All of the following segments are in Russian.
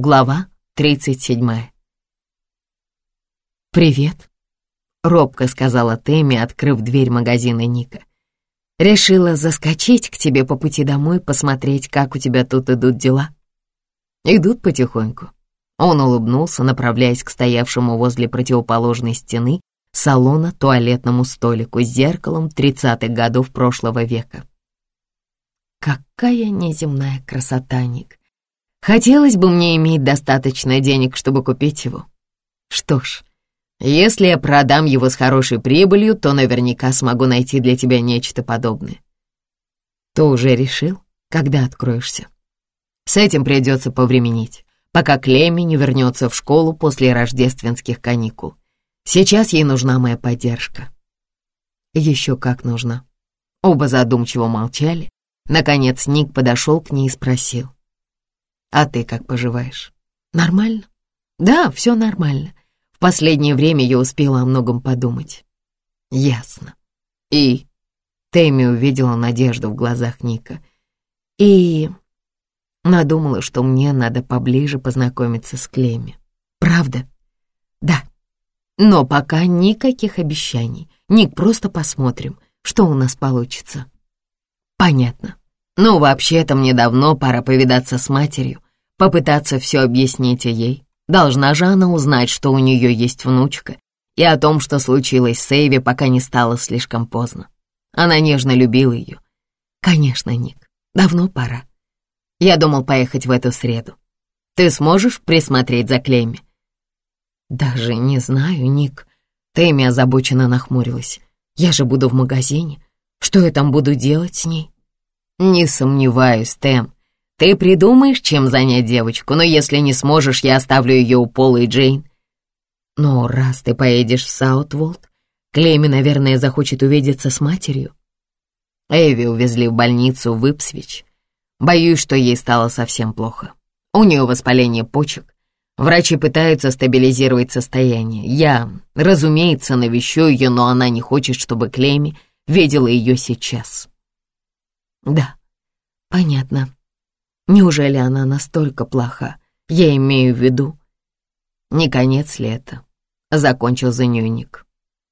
Глава 37 «Привет», — робко сказала Тэмми, открыв дверь магазина Ника. «Решила заскочить к тебе по пути домой, посмотреть, как у тебя тут идут дела». «Идут потихоньку». Он улыбнулся, направляясь к стоявшему возле противоположной стены салона туалетному столику с зеркалом тридцатых годов прошлого века. «Какая неземная красота, Ник!» Хотелось бы мне иметь достаточно денег, чтобы купить его. Что ж, если я продам его с хорошей прибылью, то наверняка смогу найти для тебя нечто подобное. Ты уже решил, когда откроешься? С этим придется повременить, пока Клемми не вернется в школу после рождественских каникул. Сейчас ей нужна моя поддержка. Еще как нужна. Оба задумчиво молчали. Наконец Ник подошел к ней и спросил. А ты как поживаешь? Нормально? Да, все нормально. В последнее время я успела о многом подумать. Ясно. И Тэмми увидела надежду в глазах Ника. И надумала, что мне надо поближе познакомиться с Клемми. Правда? Да. Но пока никаких обещаний. Ник, просто посмотрим, что у нас получится. Понятно. Ну, вообще-то мне давно пора повидаться с матерью, попытаться все объяснить ей. Должна же она узнать, что у нее есть внучка, и о том, что случилось с Эйви, пока не стало слишком поздно. Она нежно любила ее. Конечно, Ник, давно пора. Я думал поехать в эту среду. Ты сможешь присмотреть за Клейми? Даже не знаю, Ник. Тэмми озабоченно нахмурилась. Я же буду в магазине. Что я там буду делать с ней? «Не сомневаюсь, Тэм. Ты придумаешь, чем занять девочку, но если не сможешь, я оставлю ее у Пола и Джейн». «Но раз ты поедешь в Саутволд, Клейми, наверное, захочет увидеться с матерью». Эви увезли в больницу в Ипсвич. Боюсь, что ей стало совсем плохо. У нее воспаление почек. Врачи пытаются стабилизировать состояние. Я, разумеется, навещу ее, но она не хочет, чтобы Клейми видела ее сейчас. Да, понятно. Неужели она настолько плоха? Я имею в виду. Не конец ли это? Закончил за нее Ник.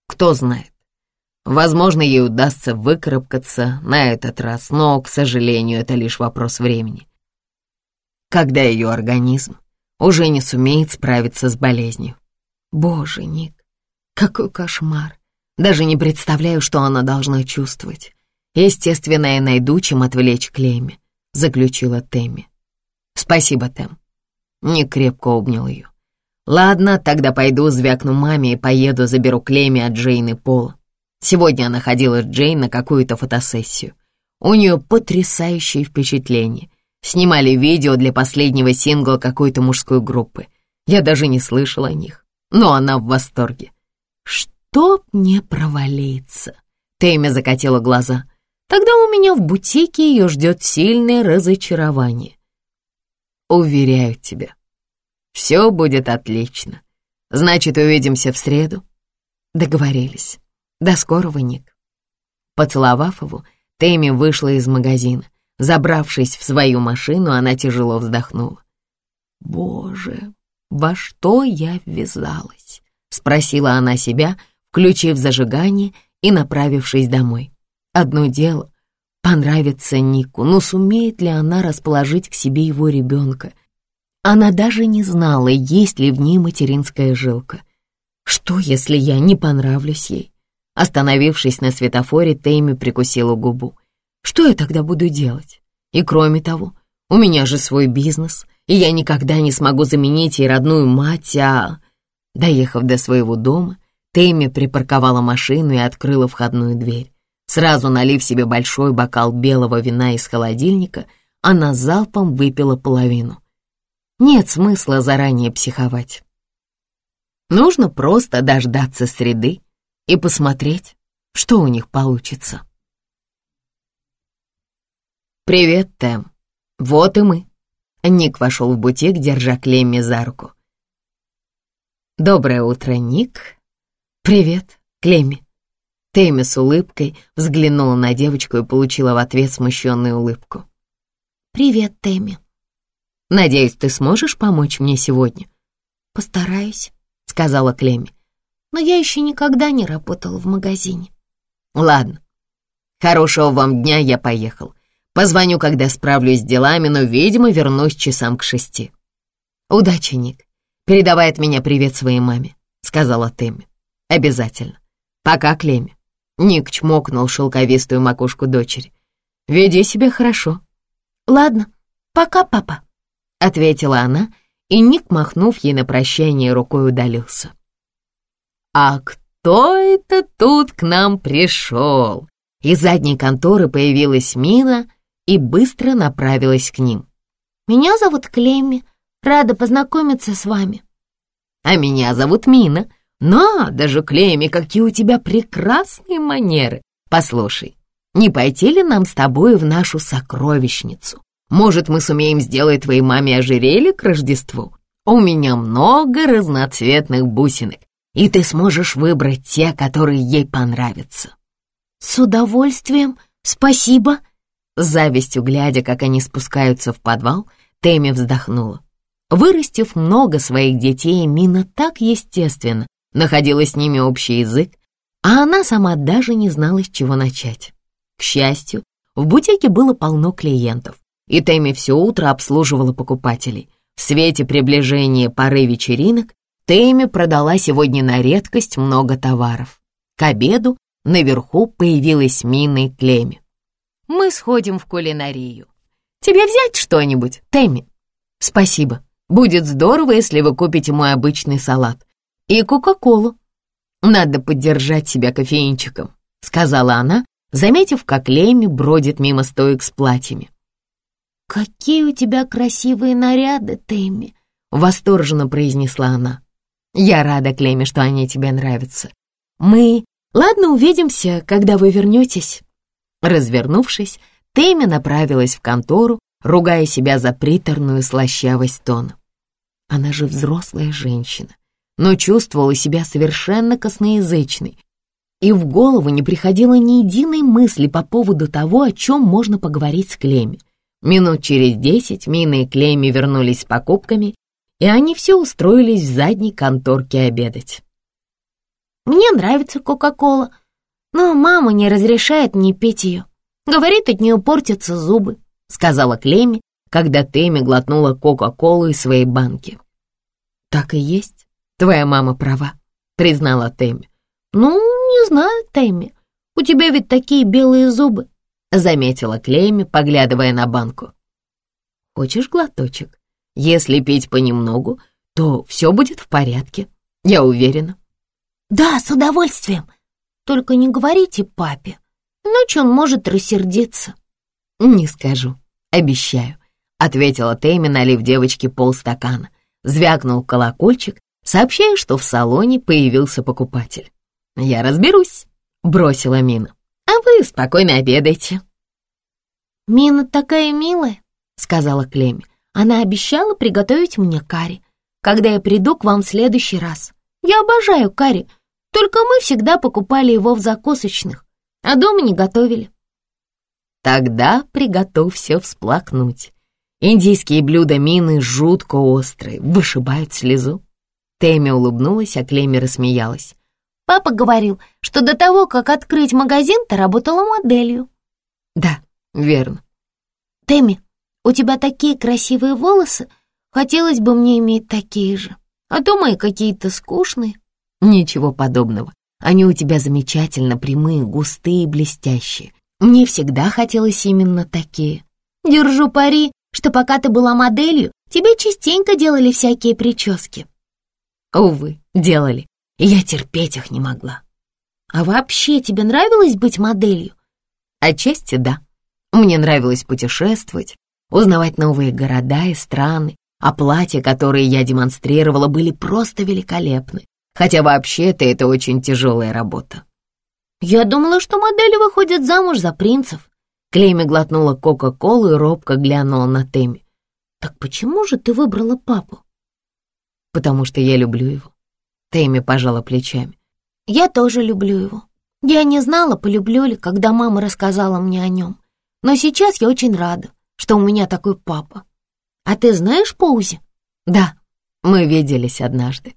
Кто знает. Возможно, ей удастся выкарабкаться на этот раз, но, к сожалению, это лишь вопрос времени. Когда ее организм уже не сумеет справиться с болезнью. Боже, Ник, какой кошмар. Даже не представляю, что она должна чувствовать. Естественно, я найду, чем отвлечь Клейми, заключила Тэмми. Спасибо, Тэм. Не крепко обнял ее. Ладно, тогда пойду звякну маме и поеду заберу Клейми от Джейн и Пола. Сегодня она ходила с Джейн на какую-то фотосессию. У нее потрясающее впечатление. Снимали видео для последнего сингла какой-то мужской группы. Я даже не слышал о них, но она в восторге. «Чтоб не провалиться!» Тэмми закатила глаза — Тогда у меня в бутике ее ждет сильное разочарование. Уверяю тебя, все будет отлично. Значит, увидимся в среду. Договорились. До скорого, Ник. Поцеловав его, Тэмми вышла из магазина. Забравшись в свою машину, она тяжело вздохнула. «Боже, во что я ввязалась?» — спросила она себя, включив зажигание и направившись домой. Одно дело — понравится Нику, но сумеет ли она расположить к себе его ребенка? Она даже не знала, есть ли в ней материнская жилка. Что, если я не понравлюсь ей? Остановившись на светофоре, Тейми прикусила губу. Что я тогда буду делать? И кроме того, у меня же свой бизнес, и я никогда не смогу заменить ей родную мать, а... Доехав до своего дома, Тейми припарковала машину и открыла входную дверь. Сразу налив себе большой бокал белого вина из холодильника, она залпом выпила половину. Нет смысла заранее психовать. Нужно просто дождаться среды и посмотреть, что у них получится. «Привет, Тэм. Вот и мы». Ник вошел в бутик, держа Клемми за руку. «Доброе утро, Ник. Привет, Клемми. Тэмми с улыбкой взглянула на девочку и получила в ответ смущенную улыбку. «Привет, Тэмми». Надеюсь, ты сможешь помочь мне сегодня?» «Постараюсь», — сказала Клемми. «Но я еще никогда не работала в магазине». «Ладно. Хорошего вам дня, я поехал. Позвоню, когда справлюсь с делами, но, видимо, вернусь часам к шести». «Удачи, Ник. Передавай от меня привет своей маме», — сказала Тэмми. «Обязательно. Пока, Клемми». Ник чмокнул шелковистую макушку дочери. «Веди себя хорошо». «Ладно, пока, папа», — ответила она, и Ник, махнув ей на прощание, рукой удалился. «А кто это тут к нам пришел?» Из задней конторы появилась Мина и быстро направилась к ним. «Меня зовут Клемми», Рада познакомиться с вами». «А меня зовут Мина. Надо же, Клейми, какие у тебя прекрасные манеры. Послушай, не пойти ли нам с тобой в нашу сокровищницу? Может, мы сумеем сделать твоей маме ожерелье к Рождеству? У меня много разноцветных бусинок, и ты сможешь выбрать те, которые ей понравятся». «С удовольствием, спасибо!» С завистью глядя, как они спускаются в подвал, Тэмми вздохнула. Вырастив много своих детей, Мина так естественно находила с ними общий язык, а она сама даже не знала, с чего начать. К счастью, в бутике было полно клиентов, и Тэмми все утро обслуживала покупателей. В свете приближения поры вечеринок Тэмми продала сегодня на редкость много товаров. К обеду наверху появилась Мина и Клемми. «Мы сходим в кулинарию. Тебе взять что-нибудь, Тэмми?» «Спасибо», Будет здорово, если вы купите мой обычный салат. И Кока-Колу. Надо поддержать себя кофеинчиком», — сказала она, заметив, как Леми бродит мимо стоек с платьями. «Какие у тебя красивые наряды, Тэмми!» — восторженно произнесла она. «Я рада, Клемми, что они тебе нравятся. Мы... Ладно, увидимся, когда вы вернетесь». Развернувшись, Тэмми направилась в контору, ругая себя за приторную слащавость тона. Она же взрослая женщина, но чувствовала себя совершенно косноязычной, и в голову не приходило ни единой мысли по поводу того, о чем можно поговорить с Клеми. Минут через десять Мина и Клеми вернулись с покупками, и они все устроились в задней конторке обедать. «Мне нравится Кока-Кола, но мама не разрешает мне пить ее. Говорит, от нее портятся зубы», — сказала Клеми, когда Тэмми глотнула Кока-Колу из своей банки. «Так и есть. Твоя мама права», — признала Тэмми. «Ну, не знаю, Тэмми. У тебя ведь такие белые зубы», — заметила Клейми, поглядывая на банку. «Хочешь глоточек? Если пить понемногу, то все будет в порядке, я уверена». «Да, с удовольствием. Только не говорите папе, иначе он может рассердиться». «Не скажу, обещаю», — ответила Тэмми, налив девочке полстакана. Звякнул колокольчик, сообщая, что в салоне появился покупатель. «Я разберусь», — бросила Мина. «А вы спокойно обедайте». «Мина такая милая», — сказала Клемми. «Она обещала приготовить мне карри, когда я приду к вам в следующий раз. Я обожаю карри, только мы всегда покупали его в закусочных, а дома не готовили». Тогда приготовься всплакнуть. Индийские блюда Мины жутко острые, вышибают слезу. Тэмми улыбнулась, а Клемми рассмеялась. «Папа говорил, что до того, как открыть магазин, ты работала моделью». «Да, верно». «Тэмми, у тебя такие красивые волосы, хотелось бы мне иметь такие же, а то мои какие-то скучные». «Ничего подобного. Они у тебя замечательно прямые, густые и блестящие. Мне всегда хотелось именно такие. Держу пари, что пока ты была моделью, тебе частенько делали всякие прически. Увы, делали, и я терпеть их не могла. А вообще тебе нравилось быть моделью? Отчасти да. Мне нравилось путешествовать, узнавать новые города и страны, а платья, которые я демонстрировала, были просто великолепны, хотя вообще-то это очень тяжелая работа. «Я думала, что модели выходят замуж за принцев». Клейми глотнула Кока-Колу и робко глянула на Тэмми. «Так почему же ты выбрала папу?» «Потому что я люблю его». Тэмми пожала плечами. «Я тоже люблю его. Я не знала, полюблю ли, когда мама рассказала мне о нем. Но сейчас я очень рада, что у меня такой папа. А ты знаешь Поузи? Да, мы виделись однажды.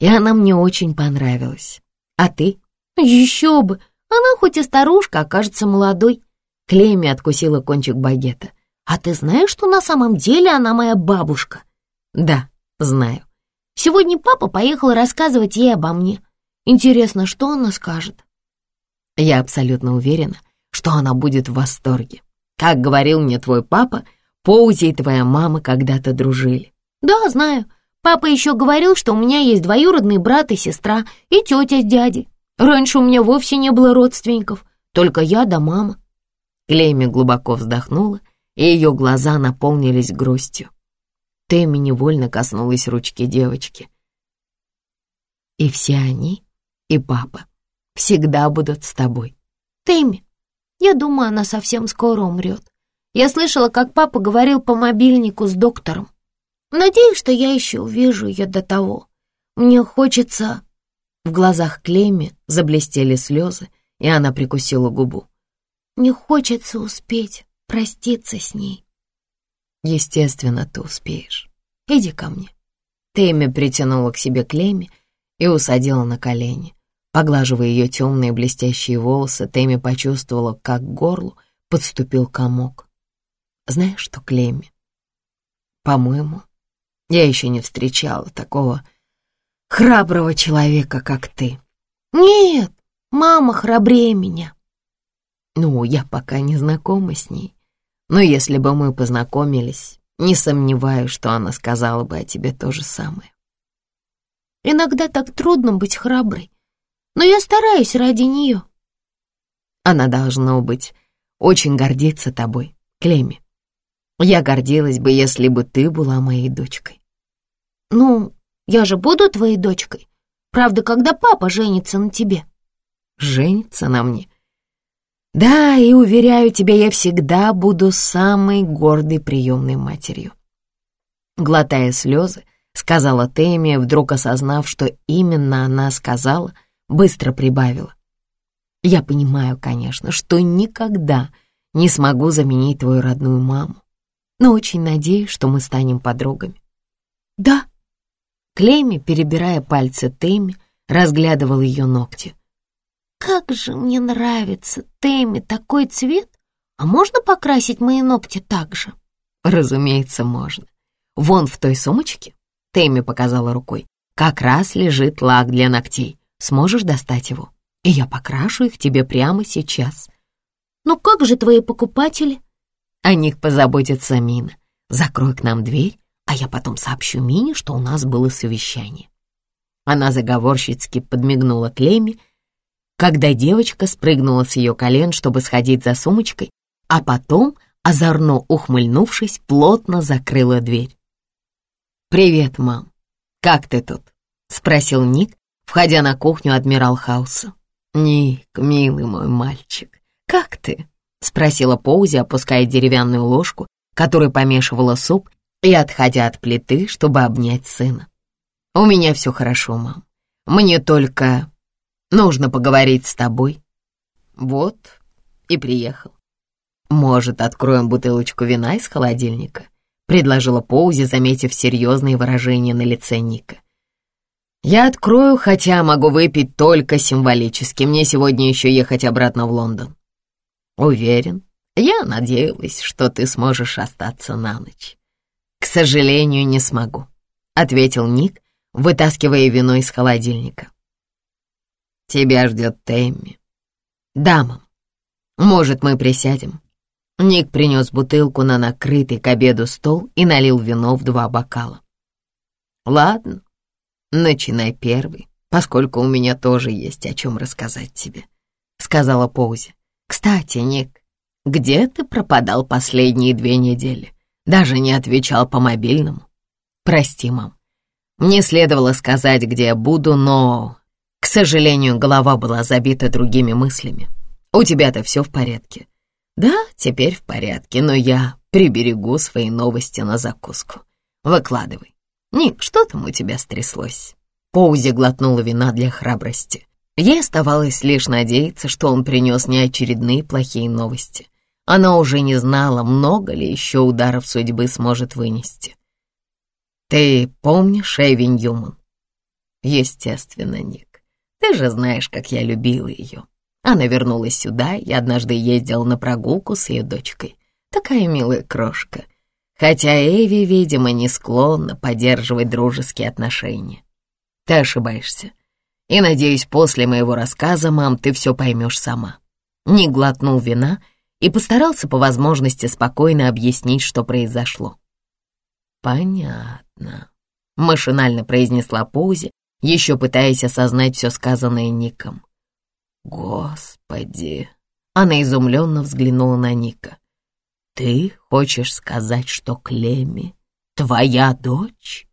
И она мне очень понравилась. А ты? Еще бы! Она хоть и старушка, окажется молодой. Клейми откусила кончик багета. А ты знаешь, что на самом деле она моя бабушка? Да, знаю. Сегодня папа поехал рассказывать ей обо мне. Интересно, что она скажет? Я абсолютно уверена, что она будет в восторге. Как говорил мне твой папа, Поузи и твоя мама когда-то дружили. Да, знаю. Папа еще говорил, что у меня есть двоюродный брат и сестра, и тетя с дядей. Раньше у меня вовсе не было родственников, только я да мама». Клейми глубоко вздохнула, и ее глаза наполнились грустью. Тэмми невольно коснулась ручки девочки. «И все они, и папа, всегда будут с тобой». «Тэмми, я думаю, она совсем скоро умрет. Я слышала, как папа говорил по мобильнику с доктором. Надеюсь, что я еще увижу ее до того. Мне хочется...» В глазах Клемми заблестели слезы, и она прикусила губу. «Мне хочется успеть проститься с ней». «Естественно, ты успеешь. Иди ко мне». Тэмми притянула к себе Клемми и усадила на колени. Поглаживая ее темные блестящие волосы, Тэмми почувствовала, как к горлу подступил комок. «Знаешь что, Клемми, по-моему, я еще не встречала такого храброго человека, как ты. Нет, мама храбрее меня. Ну, я пока не знакома с ней. Но если бы мы познакомились, не сомневаюсь, что она сказала бы о тебе то же самое. Иногда так трудно быть храброй, но я стараюсь ради нее. Она должна быть очень гордиться тобой, Клеми. Я гордилась бы, если бы ты была моей дочкой. Ну, я же буду твоей дочкой. Правда, когда папа женится на тебе? Женится на мне? Да, и уверяю тебя, я всегда буду самой гордой приемной матерью. Глотая слезы, сказала Тэмми, вдруг осознав, что именно она сказала, быстро прибавила. Я понимаю, конечно, что никогда не смогу заменить твою родную маму, но очень надеюсь, что мы станем подругами. Да, Клейми, перебирая пальцы Тэмми, разглядывал ее ногти. «Как же мне нравится, Тэмми, такой цвет! А можно покрасить мои ногти так же?» «Разумеется, можно. Вон в той сумочке», — Тэмми показала рукой, «как раз лежит лак для ногтей. Сможешь достать его? И я покрашу их тебе прямо сейчас». «Ну как же твои покупатели?» «О них позаботится Мина. Закрой к нам дверь, а я потом сообщу Мине, что у нас было совещание». Она заговорщицки подмигнула Клемми, когда девочка спрыгнула с ее колен, чтобы сходить за сумочкой, а потом, озорно ухмыльнувшись, плотно закрыла дверь. «Привет, мам. Как ты тут?» — спросил Ник, входя на кухню Адмирал Хауса. «Ник, милый мой мальчик, как ты?» — спросила Поузи, опуская деревянную ложку, которой помешивала суп, и отходя от плиты, чтобы обнять сына. «У меня все хорошо, мам. Мне только нужно поговорить с тобой». Вот и приехал. «Может, откроем бутылочку вина из холодильника?» — предложила Поузи, заметив серьезные выражения на лице Ника. «Я открою, хотя могу выпить только символически. Мне сегодня еще ехать обратно в Лондон». «Уверен. Я надеялась, что ты сможешь остаться на ночь». «К сожалению, не смогу», — ответил Ник, вытаскивая вино из холодильника. «Тебя ждет Тэмми». «Да, мам. Может, мы присядем?» Ник принес бутылку на накрытый к обеду стол и налил вино в два бокала. «Ладно, начинай первый, поскольку у меня тоже есть о чем рассказать тебе», — сказала Поузи. «Кстати, Ник, где ты пропадал последние две недели?» Даже не отвечал по мобильному. Прости, мам. Мне следовало сказать, где я буду, но, к сожалению, голова была забита другими мыслями. У тебя-то все в порядке? Да, теперь в порядке, но я приберегу свои новости на закуску. Выкладывай. Ник, что там у тебя стряслось? Поузи глотнула вина для храбрости. Ей оставалось лишь надеяться, что он принес не очередные плохие новости. Она уже не знала, много ли еще ударов судьбы сможет вынести. «Ты помнишь Эви Ньюман?» «Естественно, Ник. Ты же знаешь, как я любила ее. Она вернулась сюда, и однажды ездил на прогулку с ее дочкой. Такая милая крошка. Хотя Эви, видимо, не склонна поддерживать дружеские отношения. Ты ошибаешься. И, надеюсь, после моего рассказа, мам, ты все поймешь сама. Не глотнул вина и постарался по возможности спокойно объяснить, что произошло. «Понятно», — машинально произнесла Пузи, еще пытаясь осознать все сказанное Ником. «Господи!» Она изумленно взглянула на Ника. «Ты хочешь сказать, что Клемми твоя дочь?»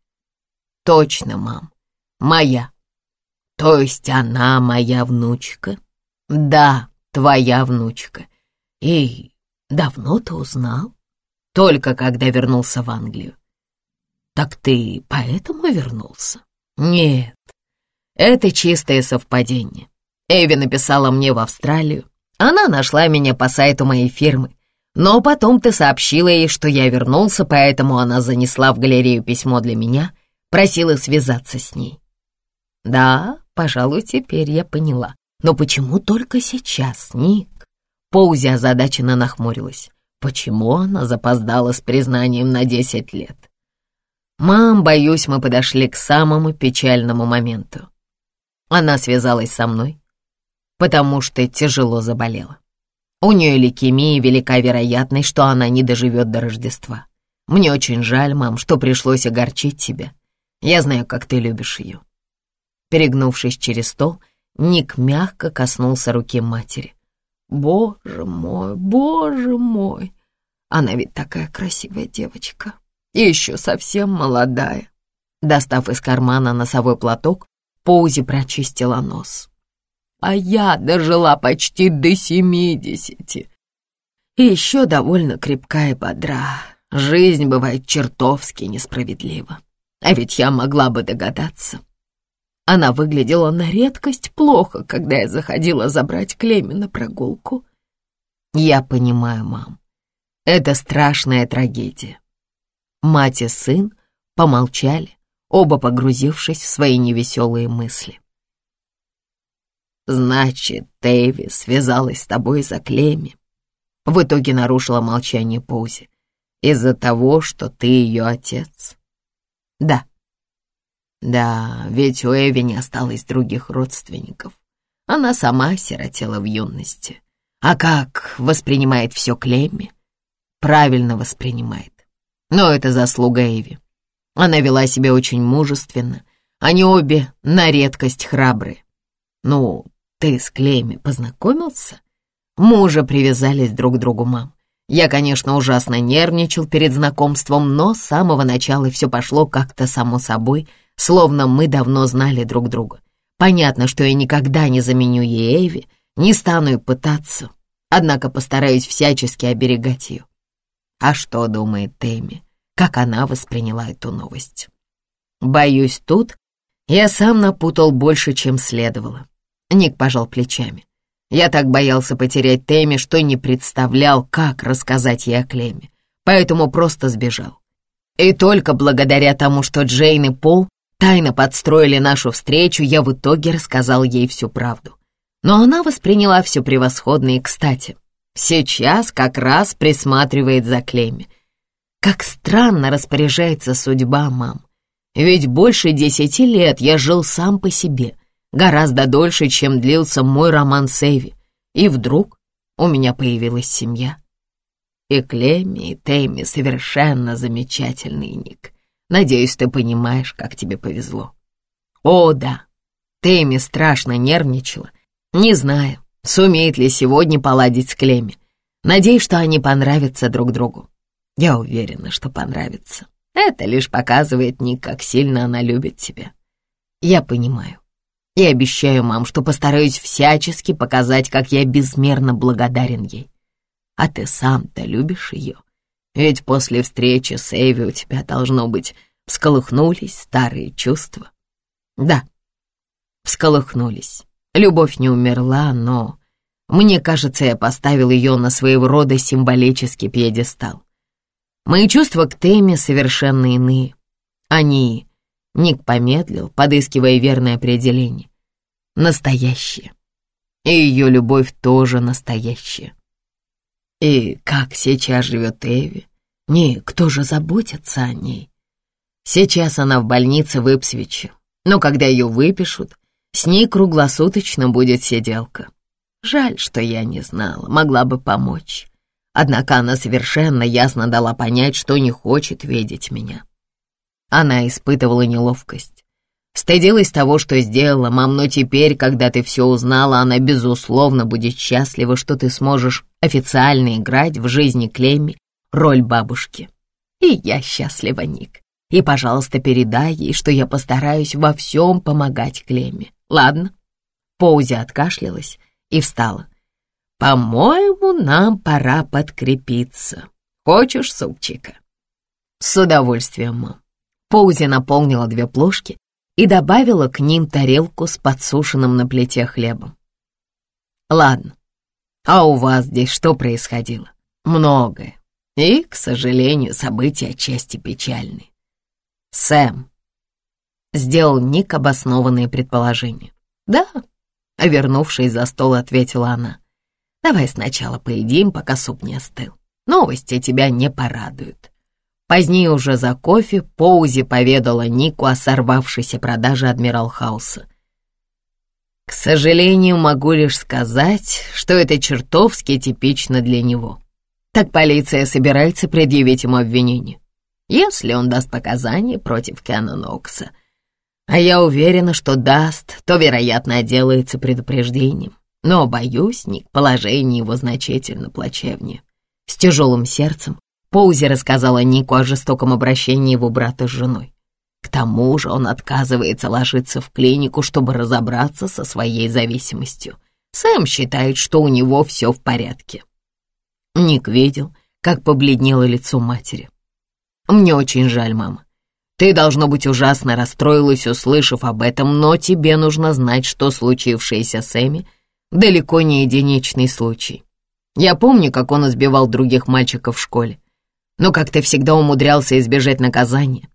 «Точно, мам, моя. То есть она моя внучка?» «Да, твоя внучка. И давно ты узнал?» «Только когда вернулся в Англию». «Так ты поэтому вернулся?» «Нет, это чистое совпадение. Эви написала мне в Австралию. Она нашла меня по сайту моей фирмы. Но потом ты сообщила ей, что я вернулся, поэтому она занесла в галерею письмо для меня, просила связаться с ней. Да, пожалуй, теперь я поняла. Но почему только сейчас, Ник? Поузи озадаченно нахмурилась. Почему она запоздала с признанием на десять лет? Мам, боюсь, мы подошли к самому печальному моменту. Она связалась со мной, потому что тяжело заболела. У нее лейкемия, велика вероятность, что она не доживет до Рождества. Мне очень жаль, мам, что пришлось огорчить тебя. Я знаю, как ты любишь ее». Перегнувшись через стол, Ник мягко коснулся руки матери. «Боже мой, боже мой! Она ведь такая красивая девочка и еще совсем молодая». Достав из кармана носовой платок, Поузи прочистила нос а я дожила почти до семидесяти. И еще довольно крепкая и бодра. Жизнь бывает чертовски несправедлива. А ведь я могла бы догадаться. Она выглядела на редкость плохо, когда я заходила забрать Клеми на прогулку. Я понимаю, мам, это страшная трагедия. Мать и сын помолчали, оба погрузившись в свои невеселые мысли. Значит, Тэви связалась с тобой за Клеми. В итоге нарушила молчание Поузи. Из-за того, что ты ее отец. Да. Да, ведь у Эви не осталось других родственников. Она сама сиротела в юности. А как воспринимает все Клемми? Правильно воспринимает. Но это заслуга Эви. Она вела себя очень мужественно. Они обе на редкость храбрые. Ну, ты с Клейми познакомился? Мы уже привязались друг к другу, мам. Я, конечно, ужасно нервничал перед знакомством, но с самого начала все пошло как-то само собой, словно мы давно знали друг друга. Понятно, что я никогда не заменю ей Эйви, не стану и пытаться, однако постараюсь всячески оберегать ее. А что думает Тэмми? Как она восприняла эту новость? Боюсь, тут я сам напутал больше, чем следовало. Ник пожал плечами. Я так боялся потерять Тэмми, что не представлял, как рассказать ей о Клеме, поэтому просто сбежал. И только благодаря тому, что Джейн и Пол тайно подстроили нашу встречу, я в итоге рассказал ей всю правду. Но она восприняла все превосходно и кстати. Сейчас как раз присматривает за Клемми. Как странно распоряжается судьба, мам. Ведь больше десяти лет я жил сам по себе — гораздо дольше, чем длился мой роман с Эви. И вдруг у меня появилась семья. И Клемми, и Тэмми совершенно замечательный Ник. Надеюсь, ты понимаешь, как тебе повезло. О, да, Тэмми страшно нервничала. Не знаю, сумеет ли сегодня поладить с Клемми. Надеюсь, что они понравятся друг другу. Я уверена, что понравится. Это лишь показывает Ник, как сильно она любит тебя. Я понимаю. И обещаю, мам, что постараюсь всячески показать, как я безмерно благодарен ей. А ты сам-то любишь ее? Ведь после встречи с Эви у тебя, должно быть, всколыхнулись старые чувства. Да, всколыхнулись. Любовь не умерла, но Мне кажется, я поставил ее на своего рода символический пьедестал. Мои чувства к Теме совершенно иные. Они... Ник помедлил, подыскивая верное определение. Настоящие. И ее любовь тоже настоящая. И как сейчас живет Эви? Ник, кто же заботится о ней? Сейчас она в больнице в Ипсвиче, но когда ее выпишут, с ней круглосуточно будет сиделка. Жаль, что я не знала, могла бы помочь. Однако она совершенно ясно дала понять, что не хочет видеть меня. Она испытывала неловкость. Стыдилась того, что сделала, мам, но теперь, когда ты все узнала, она, безусловно, будет счастлива, что ты сможешь официально играть в жизни Клемми роль бабушки. И я счастлива, Ник. И, пожалуйста, передай ей, что я постараюсь во всем помогать Клемме. Ладно?» Поузи откашлялась и встала. «По-моему, нам пора подкрепиться. Хочешь супчика?» «С удовольствием, мам». Поузи наполнила две плошки и добавила к ним тарелку с подсушенным на плите хлебом. «Ладно, а у вас здесь что происходило?» «Многое. И, к сожалению, события отчасти печальные. Сэм. Сделал Ник обоснованные предположения. Да, вернувшись за стол, ответила она. Давай сначала поедим, пока суп не остыл. Новости тебя не порадуют. Позднее уже за кофе Поузи поведала Нику о сорвавшейся продаже Адмирал Хауса. К сожалению, могу лишь сказать, что это чертовски типично для него. Так полиция собирается предъявить ему обвинение если он даст показания против Кена Нокса. А я уверена, что даст, то, вероятно, отделается предупреждением. Но, боюсь, Ник, положение его значительно плачевнее. С тяжелым сердцем Поузи рассказала Нику о жестоком обращении его брата с женой. К тому же он отказывается ложиться в клинику, чтобы разобраться со своей зависимостью. Сэм считает, что у него все в порядке. Ник видел, как побледнело лицо матери. Мне очень жаль, мама. Ты, должно быть, ужасно расстроилась, услышав об этом, но тебе нужно знать, что случившееся с Эми далеко не единичный случай. Я помню, как он избивал других мальчиков в школе, но как ты всегда умудрялся избежать наказания.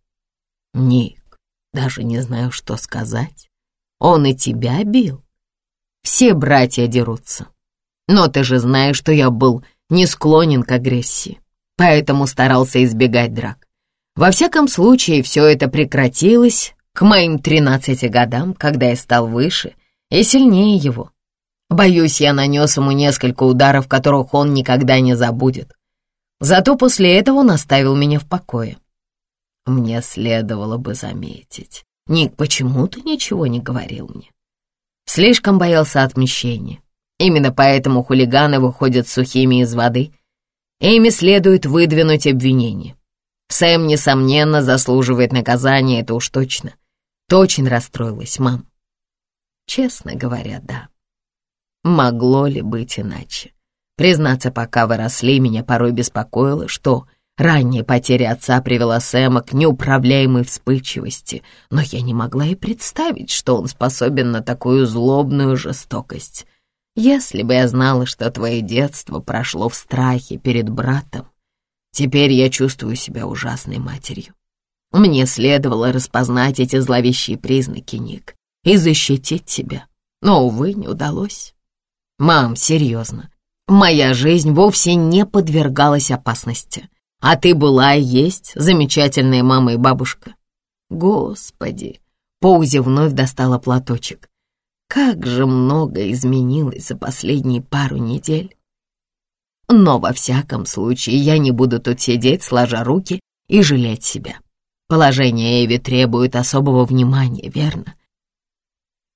Ник, даже не знаю, что сказать. Он и тебя бил. Все братья дерутся. Но ты же знаешь, что я был не склонен к агрессии поэтому старался избегать драк. Во всяком случае, все это прекратилось к моим тринадцати годам, когда я стал выше и сильнее его. Боюсь, я нанес ему несколько ударов, которых он никогда не забудет. Зато после этого он оставил меня в покое. Мне следовало бы заметить. Ник, почему ты ничего не говорил мне? Слишком боялся отмещения. Именно поэтому хулиганы выходят сухими из воды Эми следует выдвинуть обвинение. Сэм, несомненно, заслуживает наказания, это уж точно. Ты очень расстроилась, мам. Честно говоря, да. Могло ли быть иначе? Признаться, пока вы росли, меня порой беспокоило, что ранняя потеря отца привела Сэма к неуправляемой вспыльчивости, но я не могла и представить, что он способен на такую злобную жестокость. Если бы я знала, что твое детство прошло в страхе перед братом, теперь я чувствую себя ужасной матерью. Мне следовало распознать эти зловещие признаки, Ник, и защитить тебя, но, увы, не удалось. Мам, серьезно, моя жизнь вовсе не подвергалась опасности, а ты была и есть замечательная мама и бабушка. Господи, Поузи вновь достала платочек. Как же много изменилось за последние пару недель. Но во всяком случае я не буду тут сидеть, сложа руки и жалеть себя. Положение Эви требует особого внимания, верно?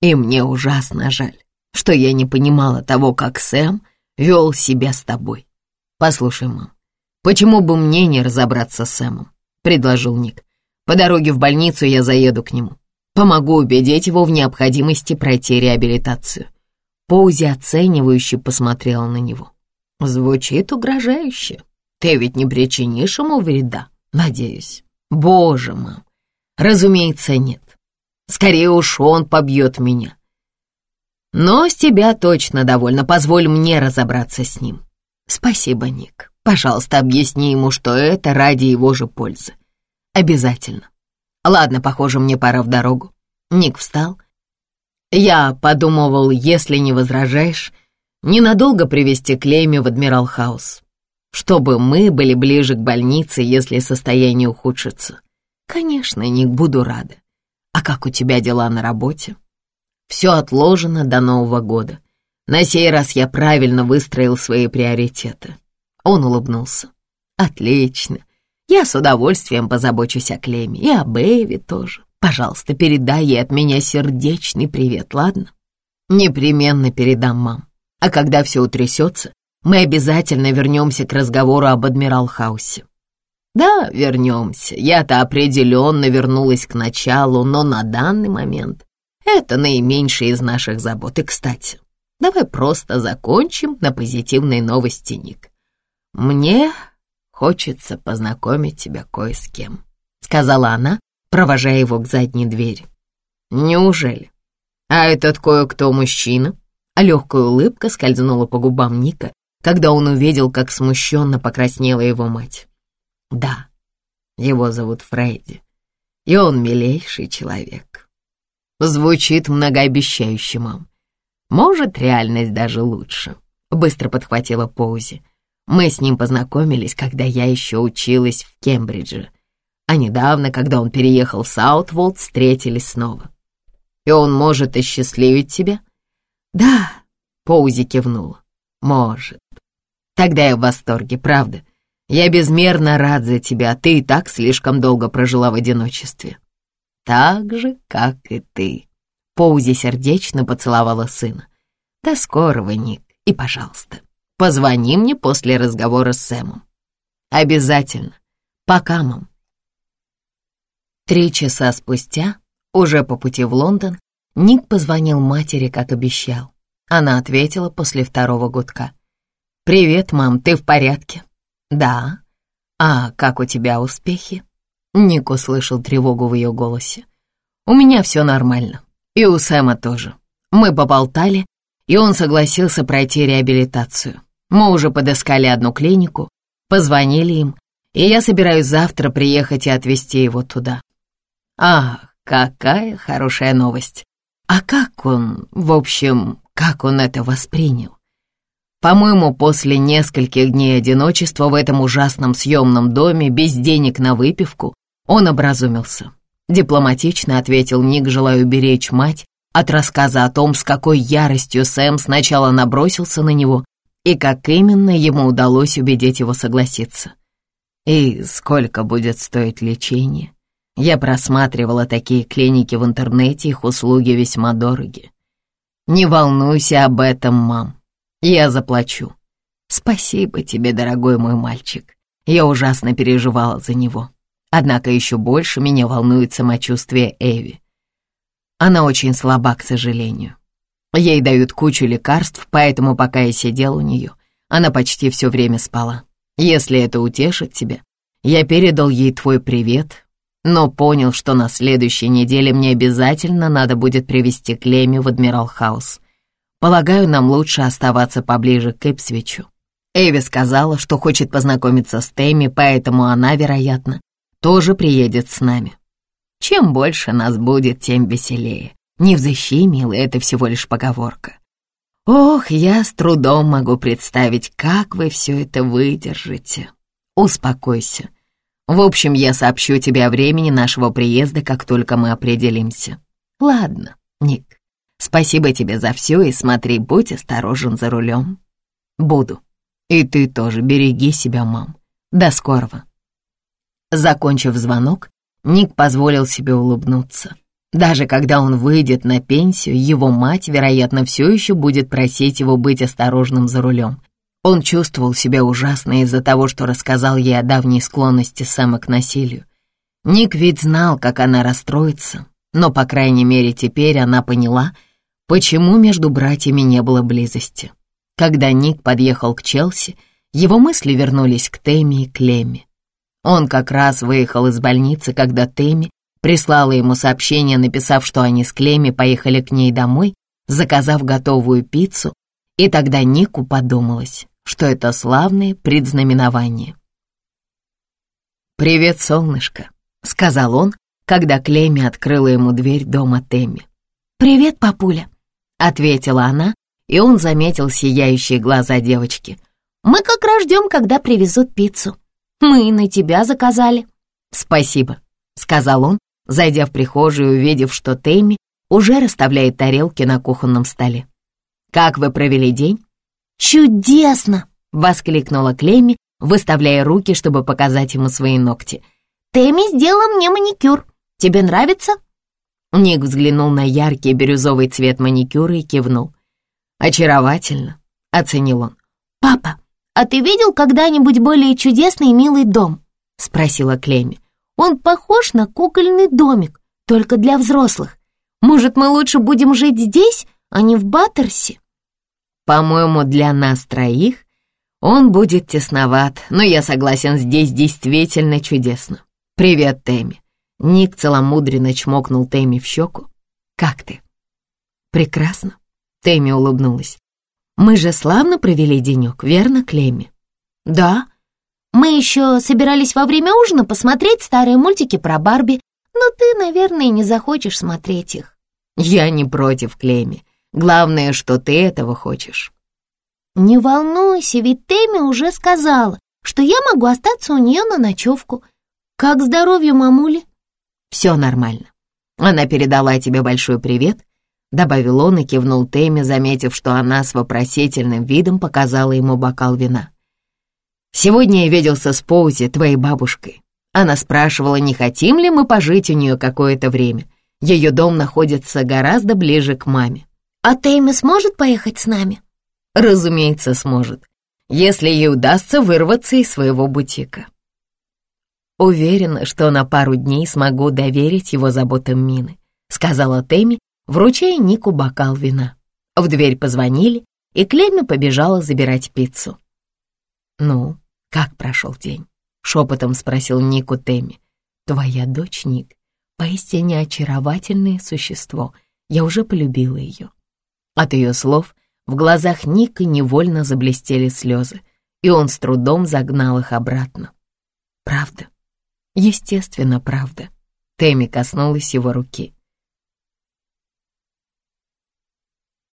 И мне ужасно жаль, что я не понимала того, как Сэм вел себя с тобой. Послушай, мам, почему бы мне не разобраться с Сэмом? Предложил Ник. По дороге в больницу я заеду к нему. Помогу убедить его в необходимости пройти реабилитацию. Поузи оценивающе посмотрела на него. Звучит угрожающе. Ты ведь не причинишь ему вреда, надеюсь. Боже мам, разумеется, нет. Скорее уж он побьет меня. Но с тебя точно довольно, позволь мне разобраться с ним. Спасибо, Ник. Пожалуйста, объясни ему, что это ради его же пользы. Обязательно. Ладно, похоже, мне пора в дорогу. Ник встал. Я подумывал, если не возражаешь, ненадолго привести Клейми в Адмирал Хаус, чтобы мы были ближе к больнице, если состояние ухудшится. Конечно, Ник, буду рада. А как у тебя дела на работе? Все отложено до Нового года. На сей раз я правильно выстроил свои приоритеты. Он улыбнулся. Отлично. Я с удовольствием позабочусь о Клеме и о Бэйве тоже. Пожалуйста, передай ей от меня сердечный привет, ладно? Непременно передам, мам. А когда все утрясется, мы обязательно вернемся к разговору об Адмирал Хаусе. Да, вернемся. Я-то определенно вернулась к началу, но на данный момент это наименьшее из наших забот. И, кстати, давай просто закончим на позитивной новости, Ник. Мне хочется познакомить тебя кое с кем», — сказала она, провожая его к задней двери. «Неужели? А этот кое-кто мужчина?» А легкая улыбка скользнула по губам Ника, когда он увидел, как смущенно покраснела его мать. «Да, его зовут Фредди, и он милейший человек. Звучит многообещающе, мам. Может, реальность даже лучше», — быстро подхватила Поузи. Мы с ним познакомились, когда я еще училась в Кембридже, а недавно, когда он переехал в Саутволд, встретились снова. И он может осчастливить тебя? Да, Поузи кивнула. Может. Тогда я в восторге, правда. Я безмерно рад за тебя, ты и так слишком долго прожила в одиночестве. Так же, как и ты. Поузи сердечно поцеловала сына. До скорого, Ник, и пожалуйста. Позвони мне после разговора с Сэмом. Обязательно. Пока, мам. Три часа спустя, уже по пути в Лондон, Ник позвонил матери, как обещал. Она ответила после второго гудка. «Привет, мам, ты в порядке?» «Да». «А как у тебя успехи?» Ник услышал тревогу в ее голосе. «У меня все нормально. И у Сэма тоже. Мы поболтали, и он согласился пройти реабилитацию. Мы уже подыскали одну клинику, позвонили им, и я собираюсь завтра приехать и отвезти его туда. Ах, какая хорошая новость. А как он, в общем, как он это воспринял? По-моему, после нескольких дней одиночества в этом ужасном съемном доме, без денег на выпивку, он образумился. Дипломатично ответил Ник, желая уберечь мать от рассказа о том, с какой яростью Сэм сначала набросился на него, и как именно ему удалось убедить его согласиться. И сколько будет стоить лечение? Я просматривала такие клиники в интернете, их услуги весьма дороги. Не волнуйся об этом, мам. Я заплачу. Спасибо тебе, дорогой мой мальчик. Я ужасно переживала за него. Однако еще больше меня волнует самочувствие Эви. Она очень слаба, к сожалению. Ей дают кучу лекарств, поэтому пока я сидел у нее, она почти все время спала. Если это утешит тебя, я передал ей твой привет, но понял, что на следующей неделе мне обязательно надо будет привести Клеми в Адмирал Хаус. Полагаю, нам лучше оставаться поближе к Эпсвичу. Эви сказала, что хочет познакомиться с Тэмми, поэтому она, вероятно, тоже приедет с нами. Чем больше нас будет, тем веселее. Не взыщи, милый, это всего лишь поговорка. Ох, я с трудом могу представить, как вы все это выдержите. Успокойся. В общем, я сообщу тебе о времени нашего приезда, как только мы определимся. Ладно, Ник, спасибо тебе за все и смотри, будь осторожен за рулем. Буду. И ты тоже береги себя, мам. До скорого. Закончив звонок, Ник позволил себе улыбнуться. Даже когда он выйдет на пенсию, его мать, вероятно, все еще будет просить его быть осторожным за рулем. Он чувствовал себя ужасно из-за того, что рассказал ей о давней склонности Сэма к насилию. Ник ведь знал, как она расстроится, но, по крайней мере, теперь она поняла, почему между братьями не было близости. Когда Ник подъехал к Челси, его мысли вернулись к Тэмми и Клемме. Он как раз выехал из больницы, когда Тэмми прислала ему сообщение, написав, что они с Клеми поехали к ней домой заказав готовую пиццу, и тогда Нику подумалось, что это славное предзнаменование. «Привет, солнышко», — сказал он, когда Клемми открыла ему дверь дома Тэмми. «Привет, папуля», — ответила она, и он заметил сияющие глаза девочки. «Мы как раз ждем, когда привезут пиццу. Мы и на тебя заказали». «Спасибо», — сказал он, зайдя в прихожую и увидев, что Тэмми уже расставляет тарелки на кухонном столе. «Как вы провели день?» «Чудесно!» — воскликнула Клемми, выставляя руки, чтобы показать ему свои ногти. «Тэмми сделала мне маникюр. Тебе нравится?» Ник взглянул на яркий бирюзовый цвет маникюра и кивнул. «Очаровательно», — оценил он. «Папа, а ты видел когда-нибудь более чудесный милый дом?» — спросила Клемми. «Он похож на кукольный домик, только для взрослых. Может, мы лучше будем жить здесь, а не в Баттерсе?» «По-моему, для нас троих он будет тесноват, но я согласен, здесь действительно чудесно. Привет, Тэмми». Ник целомудренно чмокнул Тэмми в щеку. «Как ты?» «Прекрасно», — Тэмми улыбнулась. «Мы же славно провели денек, верно, Клемми?» «Да. Мы еще собирались во время ужина посмотреть старые мультики про Барби, но ты, наверное, не захочешь смотреть их». «Я не против, Клемми. Главное, что ты этого хочешь». «Не волнуйся, ведь Тэмми уже сказала, что я могу остаться у нее на ночевку. Как здоровье мамули?» «Все нормально. Она передала тебе большой привет», — добавил он и кивнул Тэмми, заметив, что она с вопросительным видом показала ему бокал вина. «Сегодня я виделся с Поузи, твоей бабушкой. Она спрашивала, не хотим ли мы пожить у нее какое-то время. Ее дом находится гораздо ближе к маме. «А Тейми сможет поехать с нами?» «Разумеется, сможет, если ей удастся вырваться из своего бутика». «Уверена, что на пару дней смогу доверить его заботам Мины», сказала Тэмми, вручая Нику бокал вина. В дверь позвонили, и Клемми побежала забирать пиццу. «Ну, как прошел день?» — шепотом спросил Нику Тэмми. «Твоя дочь, Ник, поистине очаровательное существо. Я уже полюбила ее». От ее слов в глазах Ника невольно заблестели слезы, и он с трудом загнал их обратно. «Правда? Естественно, правда». Тэмми коснулась его руки.